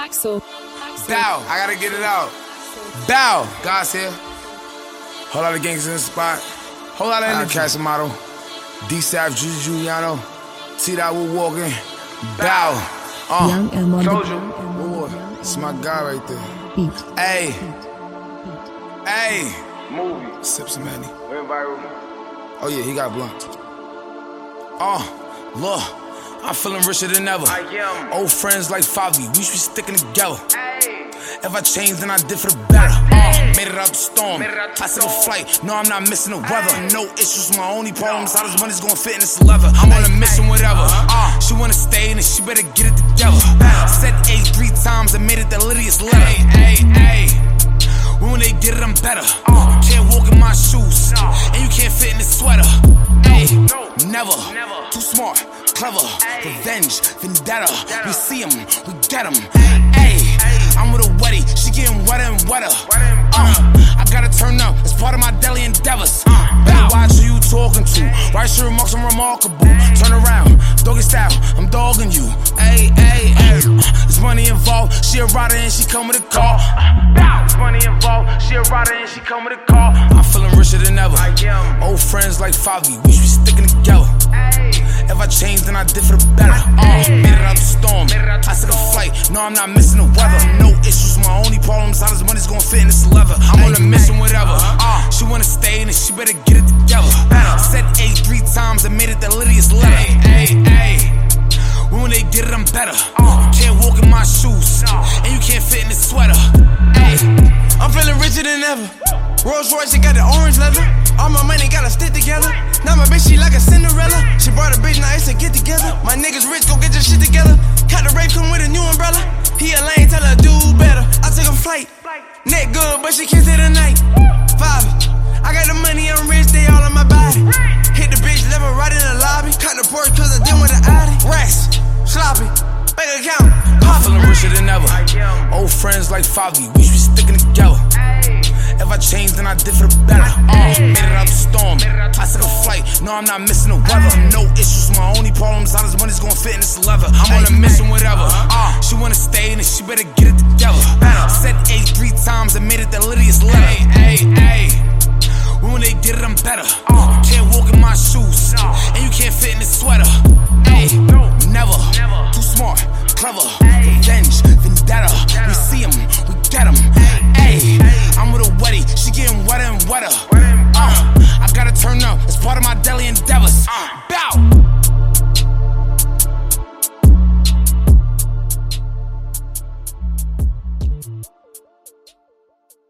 Axel. Bow, I gotta get it out. Bow, God's here. Whole lot of gangsters in the spot. Whole lot of energy. Casamado. D Saf, Juju Giuliano. that we're walking. Bow. Uh. Young M on Told the you. Boy, it's my guy right there. beat. Hey, hey. Movie. Sip some Manny. Went viral. Oh yeah, he got blunt. Oh, look, I'm feeling richer than ever. I am. Old friends like Favi, we should be sticking together. Hey. If I change, then I did for the better. Uh, made it out the storm. Made out the I took a flight. No, I'm not missing the weather. No issues. My only problem is how this money's gonna fit in this leather. I'm on a mission, whatever. Uh, she wanna stay, then she better get it together. Said A three times and made it the littiest letter. Hey, hey, hey. When they get it, I'm better. You can't walk in my shoes, and you can't fit in this sweater. Hey, never. Never. Too smart, clever. Revenge, vendetta. We see 'em, we get 'em. Ay. Hey, I'm with a wetty, she getting wetter and wetter. Uh, I gotta turn up, it's part of my daily endeavors. Better watch who you talking to. Write your remarks, I'm remarkable. Turn around, doggy style, I'm dogging you. Hey, hey, hey. There's money involved, she a rider and she come with a car. Bow. Money involved. She a rider and she come with a car. I'm feeling richer than ever. Old friends like Favi, we should be sticking together. If I change, then I did for the better. Uh, made it out the storm. Made it out the I took a flight. No, I'm not missing the weather. No issues. My only problem is how this money's gonna fit in this leather. I'm on a mission, whatever. Uh, she wanna stay, then she better get it together. Said A three times and made it the littiest letter. Hey, hey. When they get it, I'm better. You can't walk in my shoes, and you can't fit in this sweater. Hey, I'm feeling richer than ever. Rolls Royce, she got the orange leather. All my money gotta stick together. Now my bitch, she like a Cinderella. She My niggas rich, go get your shit together. Cut the rape, come with a new umbrella. He a lame, tell her do better. I took a flight. Neck good, but she can't stay the night. Five. I got the money, I'm rich, they all on my body. Hit the bitch, level right in the lobby. Cut the porch, cause I didn't with the Audi. Rest, sloppy, bank account, I'm richer than ever. Old friends like Favi, we should be sticking together. If I change, then I did for the better. Uh, made it out the storm. I took a flight. No, I'm not missing the weather. No issues. My only problem is how this money's gonna fit in this leather. I'm on a mission, whatever. Uh, she wanna stay, then she better get it together. Said A three times and made it the littiest letter. Hey, hey, hey.